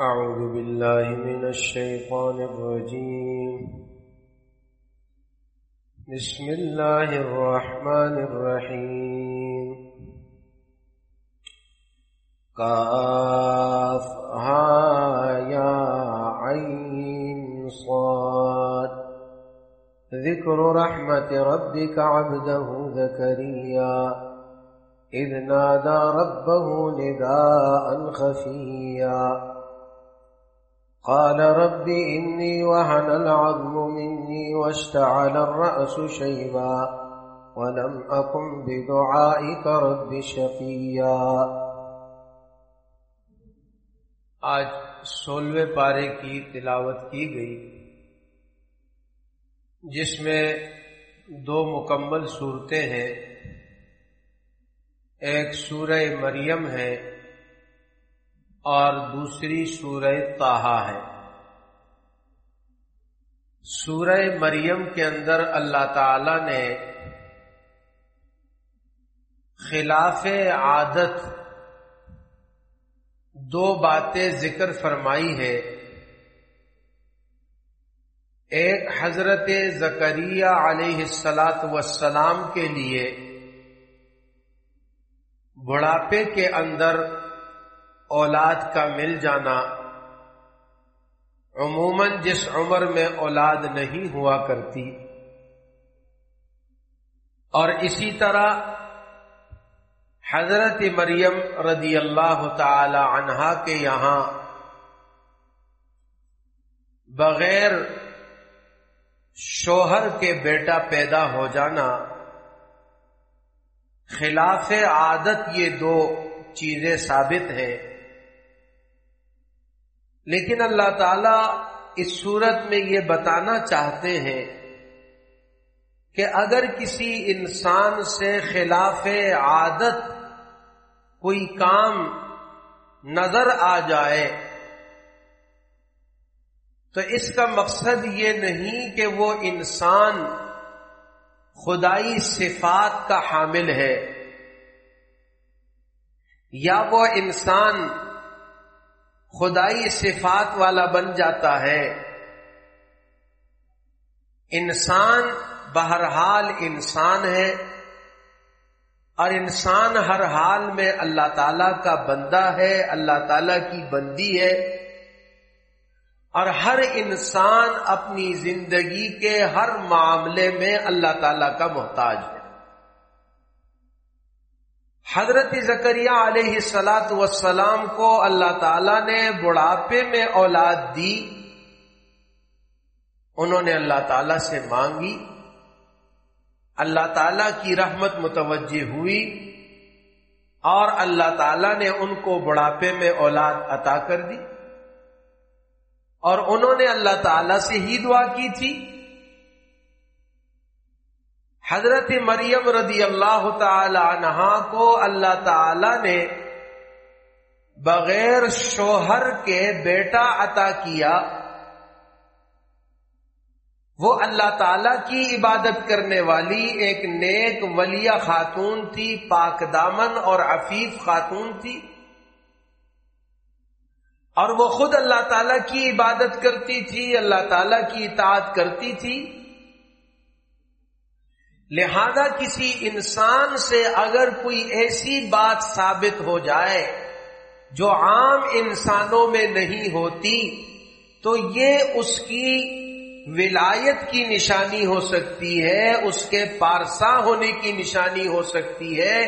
أعوذ بالله من الشيطان الرجيم. بسم الله الرحمن الرحيم. كاف ها يا عين صاد. ذكر رحمة ربك عبده زكريا. إذ نادى ربه نداء خفيا. قال رب إني وهن العظم مني واشتعل الرأس شيبا ولم أكن بدعائك رب شقيا آج سولہویں پارے کی تلاوت کی گئی، جس میں دو مکمل صورتیں ہیں۔ ایک سورہ مریم ہے اور دوسری سورہ تاہا ہے۔ سورہ مریم کے اندر اللہ تعالی نے خلاف عادت دو باتیں ذکر فرمائی ہے ایک حضرت زکریہ علیہ السلاط وسلام کے لیے بڑھاپے کے اندر اولاد کا مل جانا، عموماً جس عمر میں اولاد نہیں ہوا کرتی، اور اسی طرح حضرت مریم رضی اللہ تعالی عنہا کے یہاں بغیر شوہر کے بیٹا پیدا ہو جانا، خلاف عادت یہ دو چیزیں ثابت ہیں۔ لیکن اللہ تعالی اس صورت میں یہ بتانا چاہتے ہیں کہ اگر کسی انسان سے خلاف عادت کوئی کام نظر آ جائے تو اس کا مقصد یہ نہیں کہ وہ انسان خدائی صفات کا حامل ہے یا وہ انسان خدائی صفات والا بن جاتا ہے۔ انسان بہرحال انسان ہے اور انسان ہر حال میں اللہ تعالی کا بندہ ہے، اللہ تعالی کی بندی ہے۔ اور ہر انسان اپنی زندگی کے ہر معاملے میں اللہ تعالی کا محتاج ہے۔ حضرت زکریہ علیہ سلاۃ وسلام کو اللہ تعالی نے بڑھاپے میں اولاد دی۔ انہوں نے اللہ تعالی سے مانگی۔ اللہ تعالی کی رحمت متوجہ ہوئی اور اللہ تعالی نے ان کو بڑھاپے میں اولاد عطا کر دی۔ اور انہوں نے اللہ تعالی سے ہی دعا کی تھی۔ حضرت مریم رضی اللہ تعالی عنہا کو اللہ تعالی نے بغیر شوہر کے بیٹا عطا کیا، وہ اللہ تعالی کی عبادت کرنے والی ایک نیک ولیہ خاتون تھی، پاک دامن اور عفیف خاتون تھی۔ اور وہ خود اللہ تعالی کی عبادت کرتی تھی، اللہ تعالی کی اطاعت کرتی تھی۔ لہذا کسی انسان سے اگر کوئی ایسی بات ثابت ہو جائے جو عام انسانوں میں نہیں ہوتی، تو یہ اس کی ولایت کی نشانی ہو سکتی ہے، اس کے پارسا ہونے کی نشانی ہو سکتی ہے،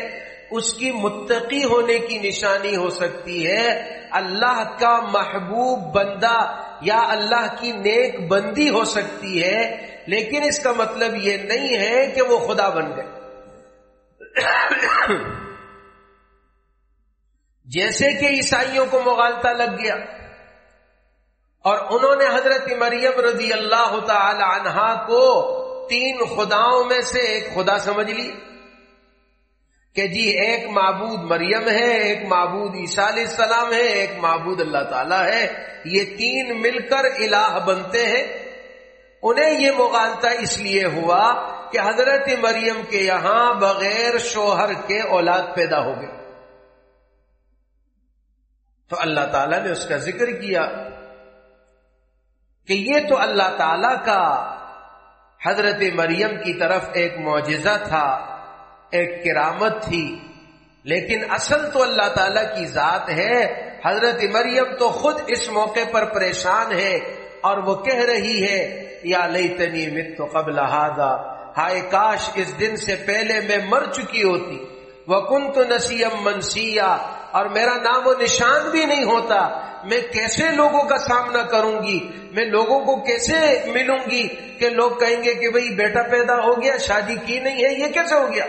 اس کی متقی ہونے کی نشانی ہو سکتی ہے۔ اللہ کا محبوب بندہ یا اللہ کی نیک بندی ہو سکتی ہے لیکن اس کا مطلب یہ نہیں ہے کہ وہ خدا بن گئے۔ جیسے کہ عیسائیوں کو مغالتا لگ گیا اور انہوں نے حضرت مریم رضی اللہ تعالی عنہا کو تین خداؤں میں سے ایک خدا سمجھ لی کہ جی ایک معبود مریم ہے، ایک معبود عیسیٰ علیہ السلام ہے، ایک معبود اللہ تعالی ہے۔ یہ تین مل کر الہ بنتے ہیں۔ انہیں یہ مغالتا اس لیے ہوا کہ حضرت مریم کے یہاں بغیر شوہر کے اولاد پیدا ہو گئے تو اللہ تعالیٰ نے اس کا ذکر کیا کہ یہ تو اللہ تعالی کا حضرت مریم کی طرف ایک معجزہ تھا، ایک کرامت تھی، لیکن اصل تو اللہ تعالی کی ذات ہے۔ حضرت مریم تو خود اس موقع پر پریشان ہے اور وہ کہہ رہی ہے، یا لئی تنی مت قبل ہاضا ہائے کاش اس دن سے پہلے میں مر چکی ہوتی۔ وہ کن تو نسیم منسیا اور میرا نام و نشان بھی نہیں ہوتا۔ میں کیسے لوگوں کا سامنا کروں گی میں لوگوں کو کیسے ملوں گی کہ لوگ کہیں گے کہ بھئی بیٹا پیدا ہو گیا، شادی کی نہیں ہے، یہ کیسے ہو گیا؟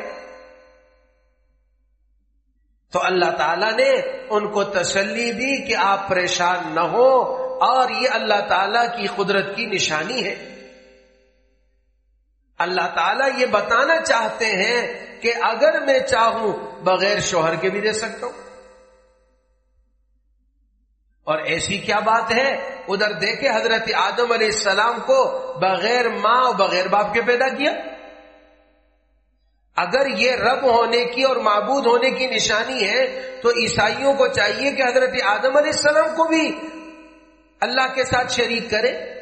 تو اللہ تعالیٰ نے ان کو تسلی دی کہ آپ پریشان نہ ہو اور یہ اللہ تعالیٰ کی قدرت کی نشانی ہے۔ اللہ تعالیٰ یہ بتانا چاہتے ہیں کہ اگر میں چاہوں بغیر شوہر کے بھی دے سکتا ہوں۔ اور ایسی کیا بات ہے؟ ادھر دیکھے حضرت آدم علیہ السلام کو بغیر ماں اور بغیر باپ کے پیدا کیا۔ اگر یہ رب ہونے کی اور معبود ہونے کی نشانی ہے، تو عیسائیوں کو چاہیے کہ حضرت آدم علیہ السلام کو بھی اللہ کے ساتھ شریک کرے۔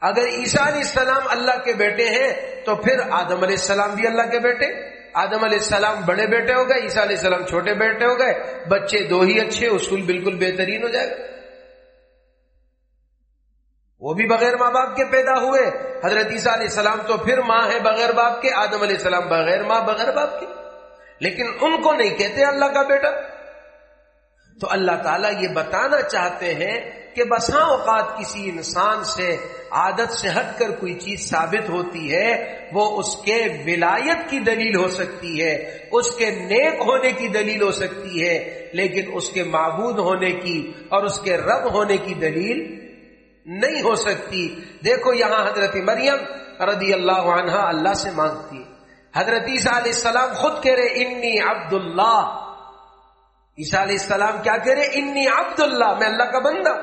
اگر عیسیٰ علیہ السلام اللہ کے بیٹے ہیں، تو پھر آدم علیہ السلام بھی اللہ کے بیٹے۔ آدم علیہ السلام بڑے بیٹے ہو گئے، عیسیٰ علیہ السلام چھوٹے بیٹے ہو گئے۔ بچے دو ہی اچھے، اصول بالکل بہترین ہو جائے گا۔ وہ بھی بغیر ماں باپ کے پیدا ہوئے۔ حضرت عیسیٰ علیہ السلام تو پھر ماں ہے بغیر باپ کے، آدم علیہ السلام بغیر ماں، بغیر باپ کے۔ لیکن ان کو نہیں کہتے اللہ کا بیٹا۔ تو اللہ تعالیٰ یہ بتانا چاہتے ہیں کہ بسا ہاں اوقات کسی انسان سے عادت سے ہٹ کر کوئی چیز ثابت ہوتی ہے، وہ اس کے ولایت کی دلیل ہو سکتی ہے، اس کے نیک ہونے کی دلیل ہو سکتی ہے، لیکن اس کے معبود ہونے کی اور اس کے رب ہونے کی دلیل نہیں ہو سکتی۔ دیکھو یہاں حضرت مریم رضی اللہ عنہ اللہ سے مانگتی حضرت عیسیٰ علیہ السلام خود کہہ رہے انی عبد اللہ عیسیٰ علیہ السلام کیا کہہ رہے انی عبد اللہ میں اللہ کا بندہ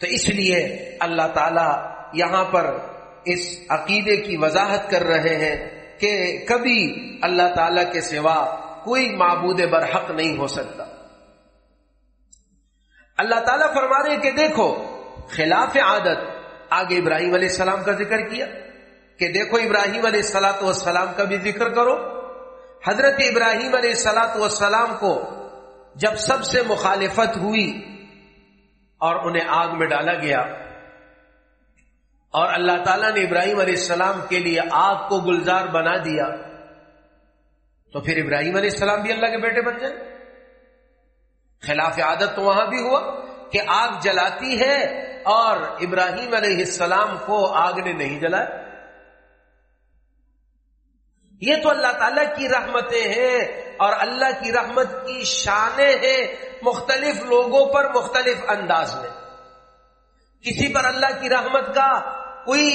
تو اس لیے اللہ تعالی یہاں پر اس عقیدے کی وضاحت کر رہے ہیں کہ کبھی اللہ تعالی کے سوا کوئی معبود برحق نہیں ہو سکتا۔ اللہ تعالیٰ فرما رہے کہ دیکھو، خلاف عادت، آگے ابراہیم علیہ السلام کا ذکر کیا کہ دیکھو ابراہیم علیہ السلاۃ والسلام کا بھی ذکر کرو۔ حضرت ابراہیم علیہ السلاۃ والسلام کو جب سب سے مخالفت ہوئی اور انہیں آگ میں ڈالا گیا اور اللہ تعالیٰ نے ابراہیم علیہ السلام کے لیے آگ کو گلزار بنا دیا، تو پھر ابراہیم علیہ السلام بھی اللہ کے بیٹے بن جائیں خلاف عادت تو وہاں بھی ہوا کہ آگ جلاتی ہے اور ابراہیم علیہ السلام کو آگ نے نہیں جلایا۔ یہ تو اللہ تعالی کی رحمتیں ہیں اور اللہ کی رحمت کی شانیں ہیں مختلف لوگوں پر مختلف انداز میں۔ کسی پر اللہ کی رحمت کا کوئی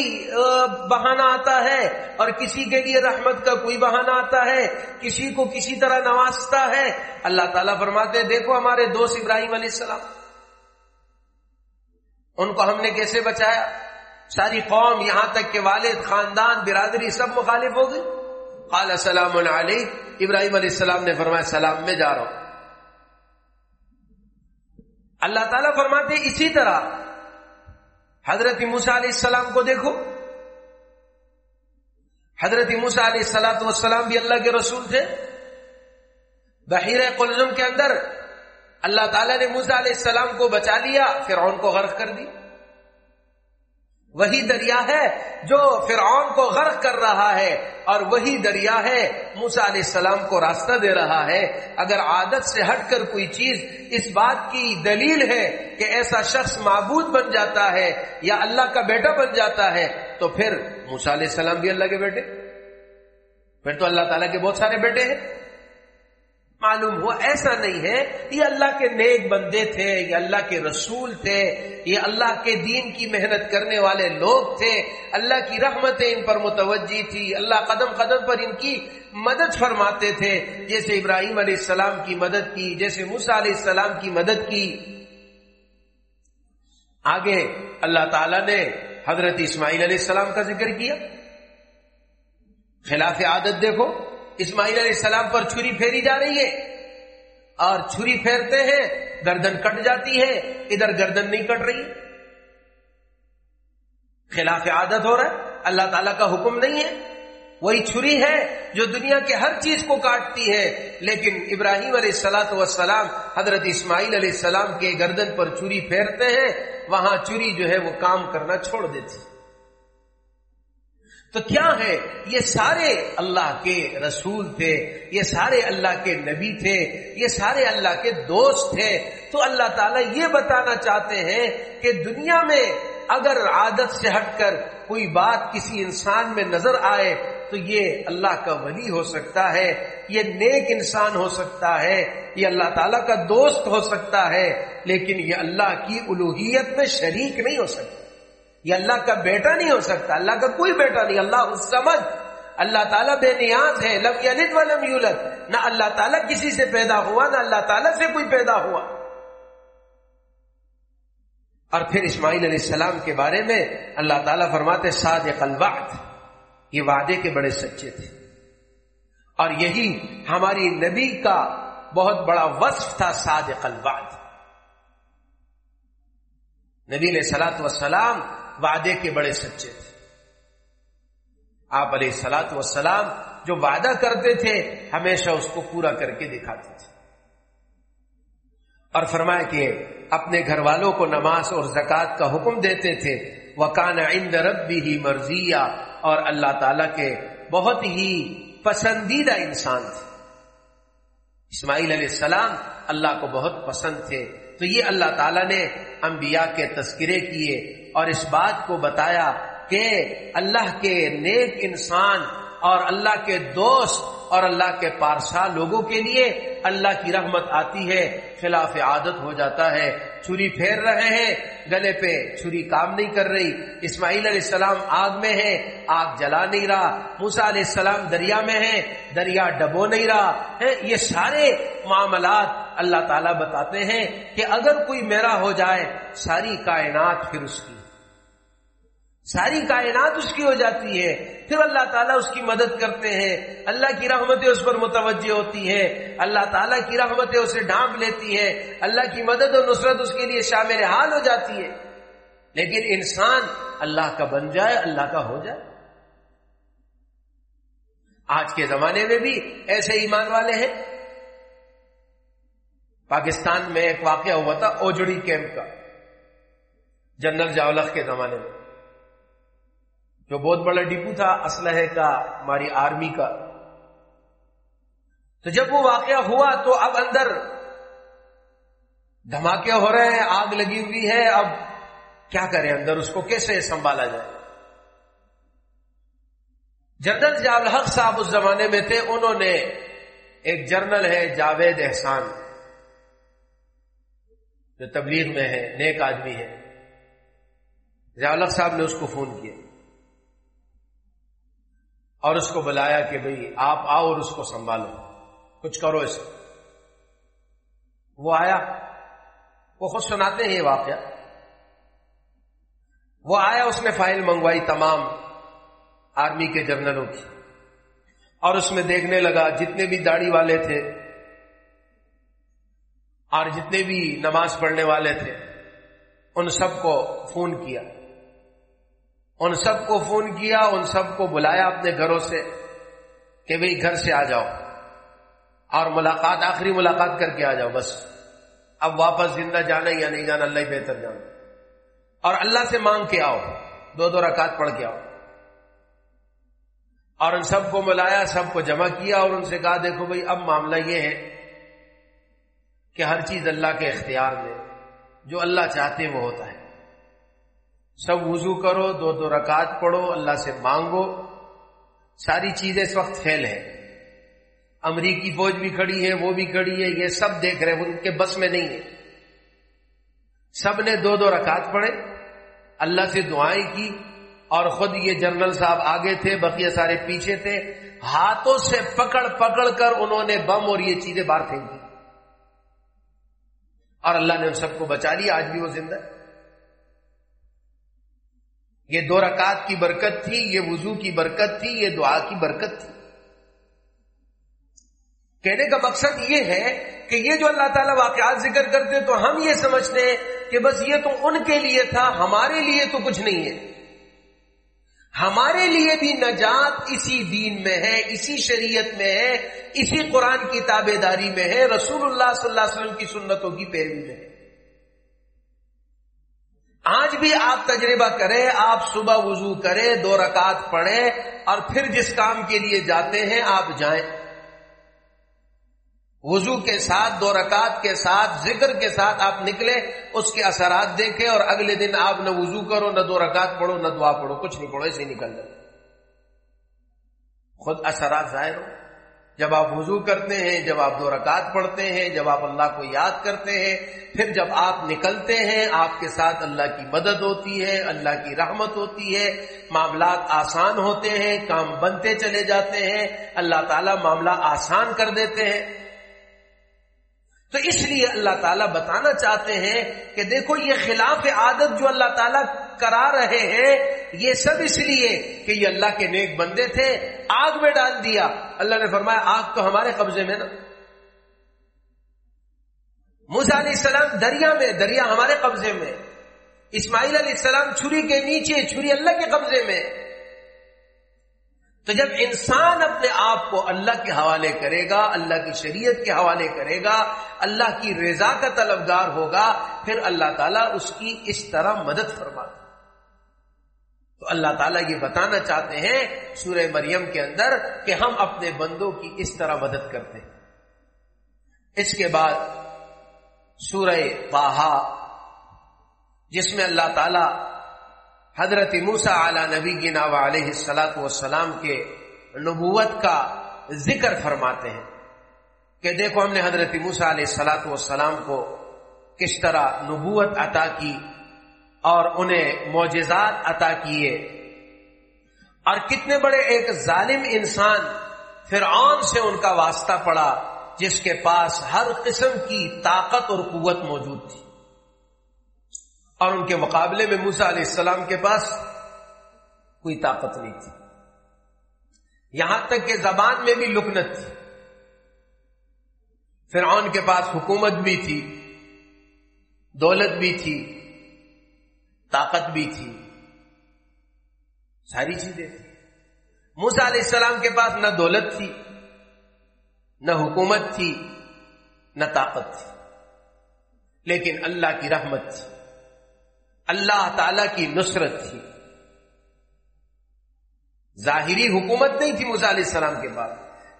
بہانہ آتا ہے اور کسی کے لیے رحمت کا کوئی بہانہ آتا ہے، کسی کو کسی طرح نوازتا ہے، اللہ تعالیٰ فرماتے ہیں، دیکھو ہمارے دوست ابراہیم علیہ السلام، ان کو ہم نے کیسے بچایا؟ ساری قوم یہاں تک کہ والد، خاندان، برادری سب مخالف ہو گئی۔ قال السلام علیہ. ابراہیم علیہ السلام نے فرمایا، سلام میں جا رہا ہوں. اللہ تعالیٰ فرماتے اسی طرح حضرت موسا علیہ السلام کو دیکھو. حضرت موسا علیہ السلاۃ والسلام بھی اللہ کے رسول تھے. بحیر قلزم کے اندر اللہ تعالیٰ نے موسا علیہ السلام کو بچا لیا پھر کو غرق کر دی. وہی دریا ہے جو فرعون کو غرق کر رہا ہے اور وہی دریا ہے موسا علیہ السلام کو راستہ دے رہا ہے۔ اگر عادت سے ہٹ کر کوئی چیز اس بات کی دلیل ہے کہ ایسا شخص معبود بن جاتا ہے یا اللہ کا بیٹا بن جاتا ہے، تو پھر موسا علیہ السلام بھی اللہ کے بیٹے۔ پھر تو اللہ تعالیٰ کے بہت سارے بیٹے ہیں۔ معلوم ہوا، ایسا نہیں ہے۔ یہ اللہ کے نیک بندے تھے، یہ اللہ کے رسول تھے، یہ اللہ کے دین کی محنت کرنے والے لوگ تھے۔ اللہ کی رحمتیں ان پر متوجہ تھی۔ اللہ قدم قدم پر ان کی مدد فرماتے تھے۔ جیسے ابراہیم علیہ السلام کی مدد کی، جیسے موسا علیہ السلام کی مدد کی۔ آگے اللہ تعالی نے حضرت اسماعیل علیہ السلام کا ذکر کیا۔ خلاف عادت دیکھو۔ اسماعیل علیہ السلام پر چھری پھیری جا رہی ہے اور چھری پھیرتے ہیں، گردن کٹ جاتی ہے، ادھر گردن نہیں کٹ رہی۔ خلاف عادت ہو رہا ہے، اللہ تعالیٰ کا حکم نہیں ہے۔ وہی چھری ہے جو دنیا کے ہر چیز کو کاٹتی ہے۔ لیکن ابراہیم علیہ السلاۃ وسلام حضرت اسماعیل علیہ السلام کے گردن پر چھری پھیرتے ہیں، وہاں چھری جو ہے وہ کام کرنا چھوڑ دیتی تو کیا ہے؟ یہ سارے اللہ کے رسول تھے، یہ سارے اللہ کے نبی تھے، یہ سارے اللہ کے دوست تھے۔ تو اللہ تعالیٰ یہ بتانا چاہتے ہیں کہ دنیا میں اگر عادت سے ہٹ کر کوئی بات کسی انسان میں نظر آئے تو یہ اللہ کا ولی ہو سکتا ہے، یہ نیک انسان ہو سکتا ہے، یہ اللہ تعالیٰ کا دوست ہو سکتا ہے، لیکن یہ اللہ کی الوحیت میں شریک نہیں ہو سکتا۔ یہ اللہ کا بیٹا نہیں ہو سکتا، اللہ کا کوئی بیٹا نہیں، اللہ اس سمجھ، اللہ تعالیٰ بے نیاز ہے، لم یلد ولم یولد۔ نہ اللہ تعالیٰ کسی سے پیدا ہوا، نہ اللہ تعالیٰ سے کوئی پیدا ہوا۔ اور پھر اسماعیل علیہ السلام کے بارے میں اللہ تعالیٰ فرماتے، صادق الوعد۔ یہ وعدے کے بڑے سچے تھے۔ اور یہی ہماری نبی کا بہت بڑا وصف تھا، صادق الوعد۔ نبی علیہ سلاۃ وسلام وعدے کے بڑے سچے تھے۔ آپ علیہ سلاۃ وسلام جو وعدہ کرتے تھے، ہمیشہ اس کو پورا کر کے دکھاتے تھے۔ اور فرمایا کہ اپنے گھر والوں کو نماز اور زکوٰۃ کا حکم دیتے تھے۔ وہ کان عند ربی ہی مرضیہ اور اللہ تعالی کے بہت ہی پسندیدہ انسان تھے۔ اسماعیل علیہ السلام اللہ کو بہت پسند تھے۔ تو یہ اللہ تعالیٰ نے انبیاء کے تذکرے کیے اور اس بات کو بتایا کہ اللہ کے نیک انسان اور اللہ کے دوست اور اللہ کے پارسا لوگوں کے لیے اللہ کی رحمت آتی ہے، خلاف عادت ہو جاتا ہے۔ چھری پھیر رہے ہیں، گلے پہ چھری کام نہیں کر رہی۔ اسماعیل علیہ السلام آگ میں ہے آگ جلا نہیں رہا۔ موسا علیہ السلام دریا میں ہے دریا ڈبو نہیں رہا۔ ہے یہ سارے معاملات اللہ تعالیٰ بتاتے ہیں کہ اگر کوئی میرا ہو جائے، ساری کائنات پھر اس کی۔ ساری کائنات اس کی ہو جاتی ہے۔ پھر اللہ تعالیٰ اس کی مدد کرتے ہیں۔ اللہ کی رحمتیں اس پر متوجہ ہوتی ہے اللہ تعالیٰ کی رحمتیں اسے ڈھانپ لیتی ہے اللہ کی مدد اور نصرت اس کے لیے شامل حال ہو جاتی ہے۔ لیکن انسان اللہ کا بن جائے، اللہ کا ہو جائے۔ آج کے زمانے میں بھی ایسے ایمان والے ہیں۔ پاکستان میں ایک واقعہ ہوا تھا، اوجڑی کیمپ کا۔ جنرل جاولخ کے زمانے میں۔ جو بہت بڑا ڈپو تھا، اسلحے کا، ہماری آرمی کا۔ تو جب وہ واقعہ ہوا تو اب اندر دھماکے ہو رہے ہیں، آگ لگی ہوئی ہے۔ اب کیا کریں اندر؟ اس کو کیسے سنبھالا جائے؟ جنرل جاول حق صاحب اس زمانے میں تھے۔ انہوں نے ایک جرنل ہے، جاوید احسان۔ جو تبلیغ میں ہے، نیک آدمی ہے۔ جاول صاحب نے اس کو فون کیا۔ اور اس کو بلایا کہ بھئی آپ آؤ اور اس کو سنبھالو۔ کچھ کرو اس۔ وہ آیا۔ وہ خود سناتے ہیں یہ واقعہ۔ وہ آیا، اس نے فائل منگوائی تمام آرمی کے جنرلوں کی۔ اور اس میں دیکھنے لگا، جتنے بھی داڑھی والے تھے، اور جتنے بھی نماز پڑھنے والے تھے، ان سب کو فون کیا۔ ان سب کو فون کیا، ان سب کو بلایا اپنے گھروں سے کہ بھئی گھر سے آ جاؤ اور ملاقات، آخری ملاقات کر کے آ جاؤ، بس۔ اب واپس زندہ جانا یا نہیں جانا، اللہ ہی بہتر جانا اور اللہ سے مانگ کے آؤ، دو دو رکعت پڑھ کے آؤ۔ اور ان سب کو ملایا، سب کو جمع کیا اور ان سے کہا، دیکھو بھائی اب معاملہ یہ ہے کہ ہر چیز اللہ کے اختیار میں، جو اللہ چاہتے وہ ہوتا ہے۔ سب وضو کرو، دو دو رکعت پڑھو، اللہ سے مانگو۔ ساری چیزیں اس وقت فیل ہے امریکی فوج بھی کھڑی ہے، وہ بھی کھڑی ہے، یہ سب دیکھ رہے ان کے بس میں نہیں ہے۔ سب نے دو دو رکعت پڑھے۔ اللہ سے دعائیں کی اور خود یہ جنرل صاحب آگے تھے، بقیہ سارے پیچھے تھے۔ ہاتھوں سے پکڑ پکڑ کر انہوں نے بم اور یہ چیزیں باہر پھینکی۔ اور اللہ نے ان سب کو بچا لیا، آج بھی وہ زندہ یہ دو رکعت کی برکت تھی، یہ وضو کی برکت تھی، یہ دعا کی برکت تھی۔ کہنے کا مقصد یہ ہے کہ یہ جو اللہ تعالیٰ واقعات ذکر کرتے تو ہم یہ سمجھتے ہیں کہ بس یہ تو ان کے لیے تھا، ہمارے لیے تو کچھ نہیں ہے۔ ہمارے لیے بھی نجات اسی دین میں ہے، اسی شریعت میں ہے، اسی قرآن کی تابے داری میں ہے، رسول اللہ صلی اللہ علیہ وسلم کی سنتوں کی پیروی میں ہے۔ آج بھی آپ تجربہ کریں، آپ صبح وضو کریں، دو رکعت پڑھیں اور پھر جس کام کے لیے جاتے ہیں آپ جائیں۔ وضو کے ساتھ، دو رکعت کے ساتھ، ذکر کے ساتھ آپ نکلے اس کے اثرات دیکھیں اور اگلے دن آپ نہ وضو کرو، نہ دو رکعت پڑھو، نہ دعا پڑھو، کچھ نہیں پڑھو، ایسے ہی نکل جائے خود اثرات ظاہر ہو جب آپ وضو کرتے ہیں، جب آپ دو رکعت پڑھتے ہیں، جب آپ اللہ کو یاد کرتے ہیں، پھر جب آپ نکلتے ہیں، آپ کے ساتھ اللہ کی مدد ہوتی ہے، اللہ کی رحمت ہوتی ہے، معاملات آسان ہوتے ہیں، کام بنتے چلے جاتے ہیں، اللہ تعالیٰ معاملہ آسان کر دیتے ہیں۔ تو اس لیے اللہ تعالیٰ بتانا چاہتے ہیں کہ دیکھو یہ خلاف عادت جو اللہ تعالیٰ کرا رہے ہیں یہ سب اس لیے کہ یہ اللہ کے نیک بندے تھے، آگ میں ڈال دیا۔ اللہ نے فرمایا، آگ تو ہمارے قبضے میں نا۔ موسا علیہ السلام دریا میں، دریا ہمارے قبضے میں۔ اسماعیل علیہ السلام چھری کے نیچے، چھری اللہ کے قبضے میں۔ تو جب انسان اپنے آپ کو اللہ کے حوالے کرے گا، اللہ کی شریعت کے حوالے کرے گا، اللہ کی رضا کا طلبگار ہوگا، پھر اللہ تعالیٰ اس کی اس طرح مدد فرما تو اللہ تعالیٰ یہ بتانا چاہتے ہیں سورہ مریم کے اندر کہ ہم اپنے بندوں کی اس طرح مدد کرتے ہیں۔ اس کے بعد سورہ باہا جس میں اللہ تعالیٰ حضرت موسا اعلی نبی گنا علیہ السلاط والسلام کے نبوت کا ذکر فرماتے ہیں کہ دیکھو ہم نے حضرت موسا علیہ السلاط والسلام کو کس طرح نبوت عطا کی۔ اور انہیں معجزات عطا کیے۔ اور کتنے بڑے ایک ظالم انسان فرعون سے ان کا واسطہ پڑا، جس کے پاس ہر قسم کی طاقت اور قوت موجود تھی۔ اور ان کے مقابلے میں موسا علیہ السلام کے پاس کوئی طاقت نہیں تھی۔ یہاں تک کہ زبان میں بھی لکنت تھی۔ فرعون کے پاس حکومت بھی تھی، دولت بھی تھی۔ طاقت بھی تھی۔ ساری چیزیں۔ تھیں موسا علیہ السلام کے پاس نہ دولت تھی، نہ حکومت تھی، نہ طاقت تھی۔ لیکن اللہ کی رحمت تھی، اللہ تعالی کی نصرت تھی۔ ظاہری حکومت نہیں تھی علیہ السلام کے پاس،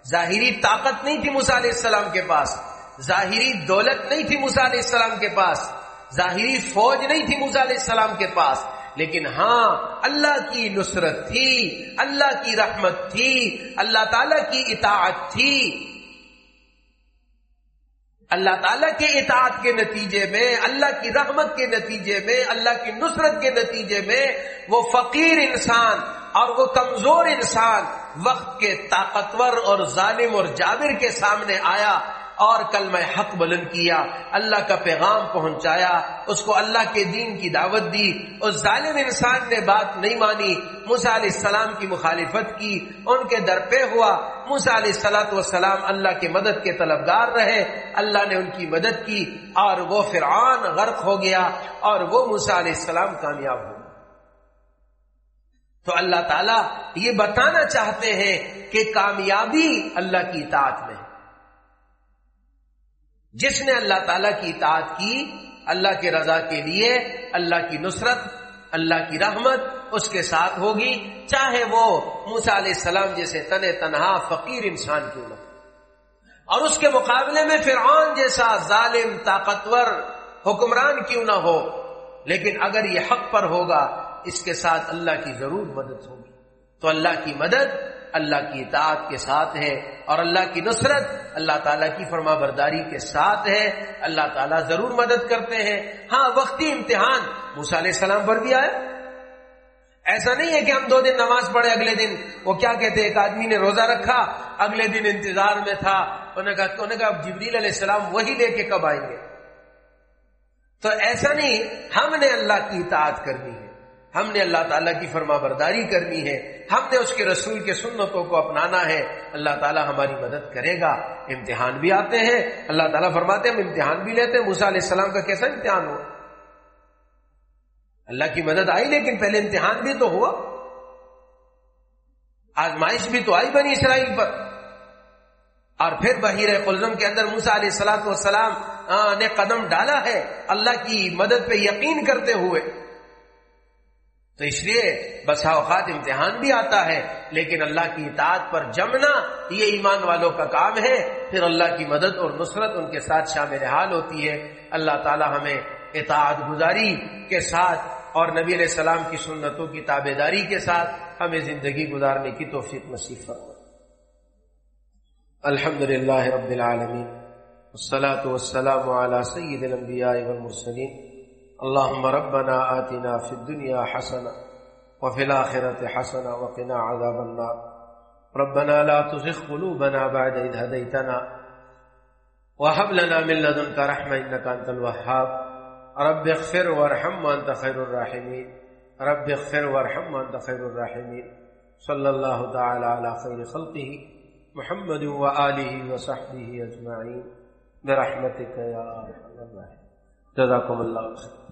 ظاہری طاقت نہیں تھی علیہ السلام کے پاس، ظاہری دولت نہیں تھی علیہ السلام کے پاس۔ ظاہری فوج نہیں تھی علیہ السلام کے پاس، لیکن ہاں اللہ کی نصرت تھی، اللہ کی رحمت تھی، اللہ تعالی کی اطاعت تھی۔ اللہ تعالیٰ کے اطاعت کے نتیجے میں، اللہ کی رحمت کے نتیجے میں، اللہ کی نصرت کے نتیجے میں وہ فقیر انسان اور وہ کمزور انسان وقت کے طاقتور اور ظالم اور جابر کے سامنے آیا۔ اور کل میں حق بلند کیا، اللہ کا پیغام پہنچایا، اس کو اللہ کے دین کی دعوت دی، اس ظالم انسان نے بات نہیں مانی موسا علیہ السلام کی مخالفت کی، ان کے در پہ ہوا موسا علیہ السلاۃ والسلام اللہ کی مدد کے طلبگار رہے، اللہ نے ان کی مدد کی، اور وہ فرعان غرق ہو گیا، اور وہ موسا علیہ السلام کامیاب ہو تو اللہ تعالیٰ یہ بتانا چاہتے ہیں کہ کامیابی اللہ کی اطاعت میں جس نے اللہ تعالیٰ کی اطاعت کی، اللہ کے رضا کے لیے، اللہ کی نصرت، اللہ کی رحمت اس کے ساتھ ہوگی، چاہے وہ موسا علیہ السلام جیسے تن تنہا فقیر انسان کیوں نہ اور اس کے مقابلے میں فرعون جیسا ظالم، طاقتور، حکمران کیوں نہ ہو، لیکن اگر یہ حق پر ہوگا، اس کے ساتھ اللہ کی ضرور مدد ہوگی۔ تو اللہ کی مدد اللہ کی اطاعت کے ساتھ ہے اور اللہ کی نصرت اللہ تعالیٰ کی فرما برداری کے ساتھ ہے اللہ تعالیٰ ضرور مدد کرتے ہیں ہاں وقتی امتحان موسا علیہ السلام پر بھی آیا ایسا نہیں ہے کہ ہم دو دن نماز پڑھے اگلے دن وہ کیا کہتے ایک آدمی نے روزہ رکھا، اگلے دن انتظار میں تھا، انہوں نے کہا، انہوں کہا جبریل علیہ السلام وہی لے کے کب آئیں گے؟ تو ایسا نہیں، ہم نے اللہ کی اطاعت کرنی ہے۔ ہم نے اللہ تعالیٰ کی فرما برداری کرنی ہے۔ ہم نے اس کے رسول کے سنتوں کو اپنانا ہے۔ اللہ تعالیٰ ہماری مدد کرے گا۔ امتحان بھی آتے ہیں۔ اللہ تعالیٰ فرماتے ہیں، ہم امتحان بھی لیتے ہیں۔ موسا علیہ السلام کا کیسا امتحان ہوا؟ اللہ کی مدد آئی لیکن پہلے امتحان بھی تو ہوا۔ آزمائش بھی تو آئی بنی اسرائیل پر۔ اور پھر بحیر قلزم کے اندر موسا علیہ السلاۃ والسلام نے قدم ڈالا ہے۔ اللہ کی مدد پہ یقین کرتے ہوئے۔ تو اس لیے بسا اوقات امتحان بھی آتا ہے، لیکن اللہ کی اطاعت پر جمنا یہ ایمان والوں کا کام ہے۔ پھر اللہ کی مدد اور نصرت ان کے ساتھ شامل حال ہوتی ہے۔ اللہ تعالی ہمیں اطاعت گزاری کے ساتھ اور نبی علیہ السلام کی سنتوں کی تابے داری کے ساتھ ہمیں زندگی گزارنے کی توفیق نصیب الحمد للہ رب العالمین۔ والصلاة والسلام على سید الانبیاء والمرسلین۔ اللهم ربنا آتنا في الدنيا حسنة وفي الآخرة حسنة وقنا عذاب النار. ربنا لا تزغ قلوبنا بعد إذ هديتنا وهب لنا من لدنك رحمة إنك أنت الوهاب. رب اغفر وارحم وانت خير الراحمين. رب اغفر وارحم وانت خير الراحمين. صلى الله تعالى على خير خلقه محمد وآله وصحبه أجمعين. برحمتك يا أرحم الراحمين. جزاكم الله خير